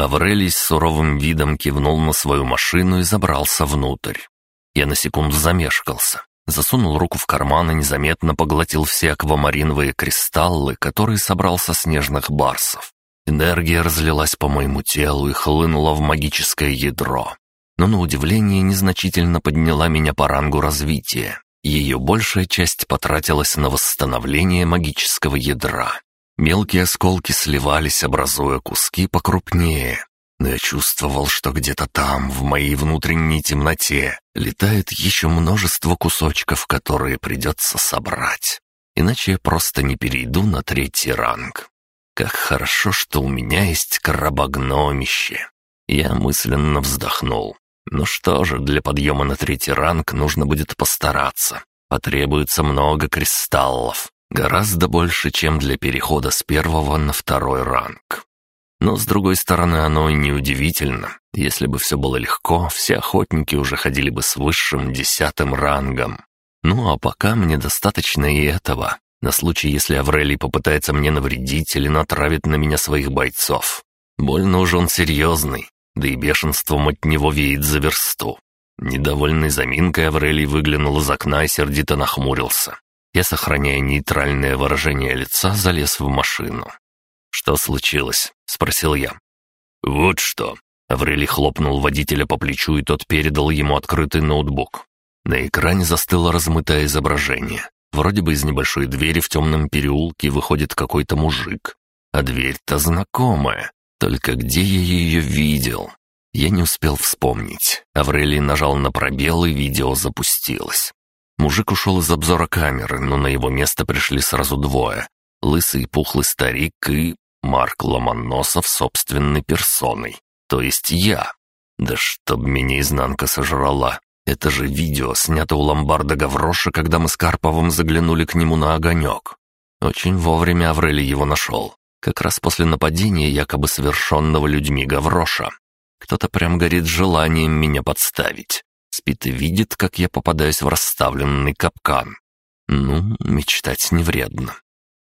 Аврелий с суровым видом кивнул на свою машину и забрался внутрь. Я на секунду замешкался, засунул руку в карман и незаметно поглотил все аквамариновые кристаллы, которые собрал со снежных барсов. Энергия разлилась по моему телу и хлынула в магическое ядро. Но на удивление незначительно подняла меня по рангу развития. Ее большая часть потратилась на восстановление магического ядра. Мелкие осколки сливались, образуя куски покрупнее. Но я чувствовал, что где-то там, в моей внутренней темноте, летает еще множество кусочков, которые придется собрать. Иначе я просто не перейду на третий ранг. Как хорошо, что у меня есть крабогномище. Я мысленно вздохнул. Ну что же, для подъема на третий ранг нужно будет постараться. Потребуется много кристаллов. Гораздо больше, чем для перехода с первого на второй ранг. Но, с другой стороны, оно и неудивительно. Если бы все было легко, все охотники уже ходили бы с высшим десятым рангом. Ну а пока мне достаточно и этого, на случай, если Аврелий попытается мне навредить или натравит на меня своих бойцов. Больно уж он серьезный, да и бешенством от него веет за версту. Недовольный заминкой Аврелий выглянул из окна и сердито нахмурился. Я, сохраняя нейтральное выражение лица, залез в машину. «Что случилось?» — спросил я. «Вот что». Аврелий хлопнул водителя по плечу, и тот передал ему открытый ноутбук. На экране застыло размытое изображение. Вроде бы из небольшой двери в темном переулке выходит какой-то мужик. А дверь-то знакомая. Только где я ее видел? Я не успел вспомнить. Аврелий нажал на пробел, и видео запустилось. Мужик ушел из обзора камеры, но на его место пришли сразу двое. Лысый пухлый старик и Марк Ломоносов собственной персоной. То есть я. Да чтоб меня изнанка сожрала. Это же видео снято у ломбарда Гавроша, когда мы с Карповым заглянули к нему на огонек. Очень вовремя Аврелий его нашел как раз после нападения якобы совершенного людьми Гавроша. Кто-то прям горит желанием меня подставить. Спит и видит, как я попадаюсь в расставленный капкан. Ну, мечтать не вредно.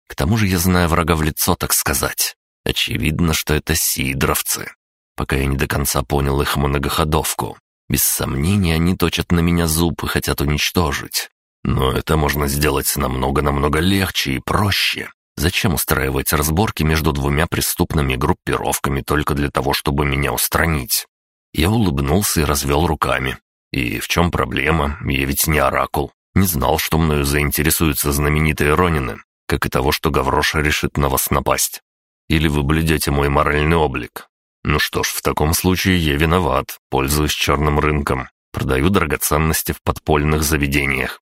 К тому же я знаю врага в лицо, так сказать. Очевидно, что это сидоровцы. Пока я не до конца понял их многоходовку. Без сомнения, они точат на меня зуб и хотят уничтожить. Но это можно сделать намного-намного легче и проще. Зачем устраивать разборки между двумя преступными группировками только для того, чтобы меня устранить? Я улыбнулся и развел руками. И в чем проблема? Я ведь не оракул. Не знал, что мною заинтересуются знаменитые Ронины, как и того, что Гавроша решит на вас напасть. Или вы блюдете мой моральный облик. Ну что ж, в таком случае я виноват, пользуюсь черным рынком, продаю драгоценности в подпольных заведениях.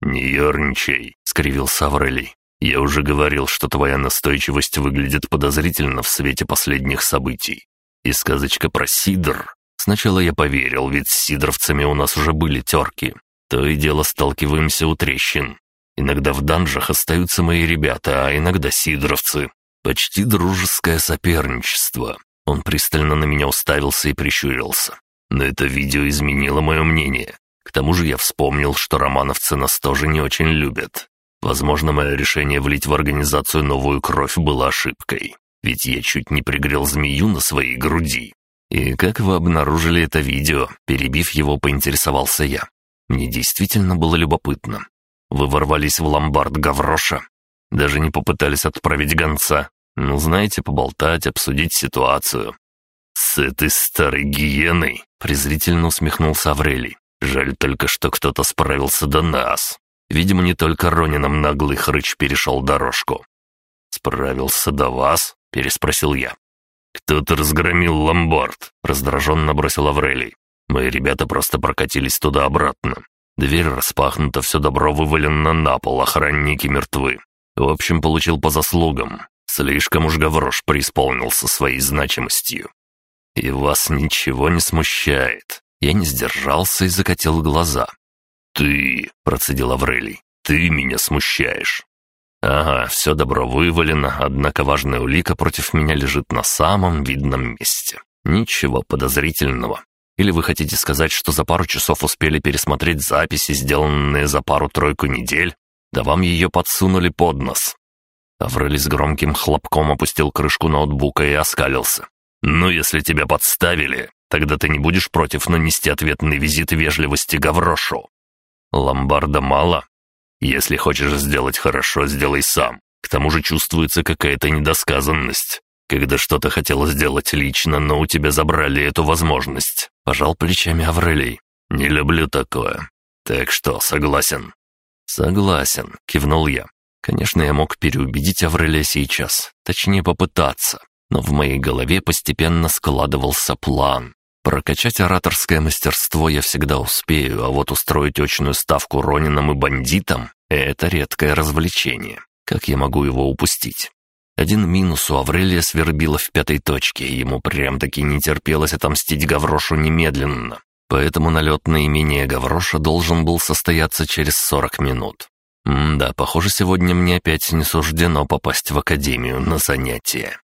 «Не ерничай», — скривился Аврелий. «Я уже говорил, что твоя настойчивость выглядит подозрительно в свете последних событий. И сказочка про Сидор. Сначала я поверил, ведь с сидоровцами у нас уже были терки. То и дело сталкиваемся у трещин. Иногда в данжах остаются мои ребята, а иногда сидоровцы. Почти дружеское соперничество. Он пристально на меня уставился и прищурился. Но это видео изменило мое мнение. К тому же я вспомнил, что романовцы нас тоже не очень любят. Возможно, мое решение влить в организацию новую кровь было ошибкой, ведь я чуть не пригрел змею на своей груди. И как вы обнаружили это видео, перебив его, поинтересовался я. Мне действительно было любопытно. Вы ворвались в ломбард Гавроша, даже не попытались отправить гонца. Ну, знаете, поболтать, обсудить ситуацию. «С этой старой гиеной!» — презрительно усмехнулся Аврелий. «Жаль только, что кто-то справился до нас. Видимо, не только Ронином наглый хрыч перешел дорожку. «Справился до вас?» — переспросил я. «Кто-то разгромил ломбард», — раздраженно бросил Аврелий. «Мои ребята просто прокатились туда-обратно. Дверь распахнута, все добро вывалено на пол, охранники мертвы. В общем, получил по заслугам. Слишком уж Гаврош преисполнился своей значимостью. И вас ничего не смущает. Я не сдержался и закатил глаза. «Ты», — процедил Аврелий, — «ты меня смущаешь». «Ага, все добро вывалено, однако важная улика против меня лежит на самом видном месте. Ничего подозрительного. Или вы хотите сказать, что за пару часов успели пересмотреть записи, сделанные за пару-тройку недель? Да вам ее подсунули под нос». Аврелий с громким хлопком опустил крышку ноутбука и оскалился. «Ну, если тебя подставили, тогда ты не будешь против нанести ответный визит вежливости Гаврошу». «Ломбарда мало. Если хочешь сделать хорошо, сделай сам. К тому же чувствуется какая-то недосказанность. Когда что-то хотел сделать лично, но у тебя забрали эту возможность. Пожал плечами Аврелий. Не люблю такое. Так что, согласен? Согласен, кивнул я. Конечно, я мог переубедить Аврелия сейчас, точнее попытаться, но в моей голове постепенно складывался план. Прокачать ораторское мастерство я всегда успею, а вот устроить очную ставку Ронинам и бандитам — это редкое развлечение. Как я могу его упустить? Один минус у Аврелия свербило в пятой точке, ему прям-таки не терпелось отомстить Гаврошу немедленно. Поэтому налет на имение Гавроша должен был состояться через сорок минут. М да, похоже, сегодня мне опять не суждено попасть в академию на занятия.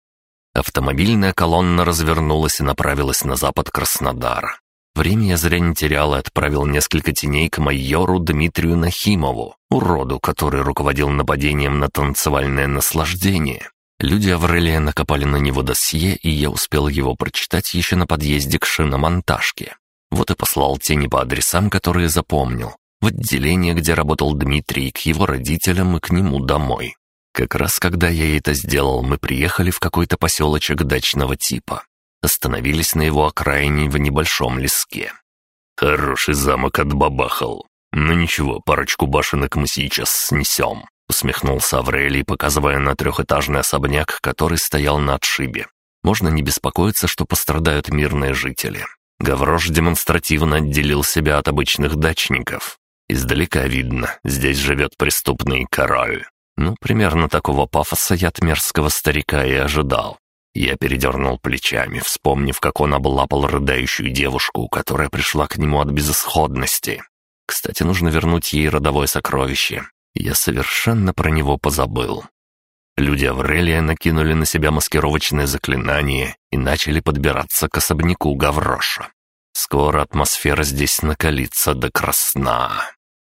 Автомобильная колонна развернулась и направилась на запад Краснодара. Время я зря не терял и отправил несколько теней к майору Дмитрию Нахимову, уроду, который руководил нападением на танцевальное наслаждение. Люди Аврелия накопали на него досье, и я успел его прочитать еще на подъезде к шиномонтажке. Вот и послал тени по адресам, которые запомнил. В отделение, где работал Дмитрий, к его родителям и к нему домой. Как раз когда я это сделал, мы приехали в какой-то поселочек дачного типа. Остановились на его окраине в небольшом леске. «Хороший замок отбабахал. Ну ничего, парочку башенок мы сейчас снесем усмехнулся Аврелий, показывая на трехэтажный особняк, который стоял на отшибе. Можно не беспокоиться, что пострадают мирные жители. Гаврош демонстративно отделил себя от обычных дачников. Издалека видно, здесь живет преступный король. Ну, примерно такого пафоса я от мерзкого старика и ожидал. Я передернул плечами, вспомнив, как он облапал рыдающую девушку, которая пришла к нему от безысходности. Кстати, нужно вернуть ей родовое сокровище. Я совершенно про него позабыл. Люди Аврелия накинули на себя маскировочное заклинание и начали подбираться к особняку Гавроша. Скоро атмосфера здесь накалится до красна.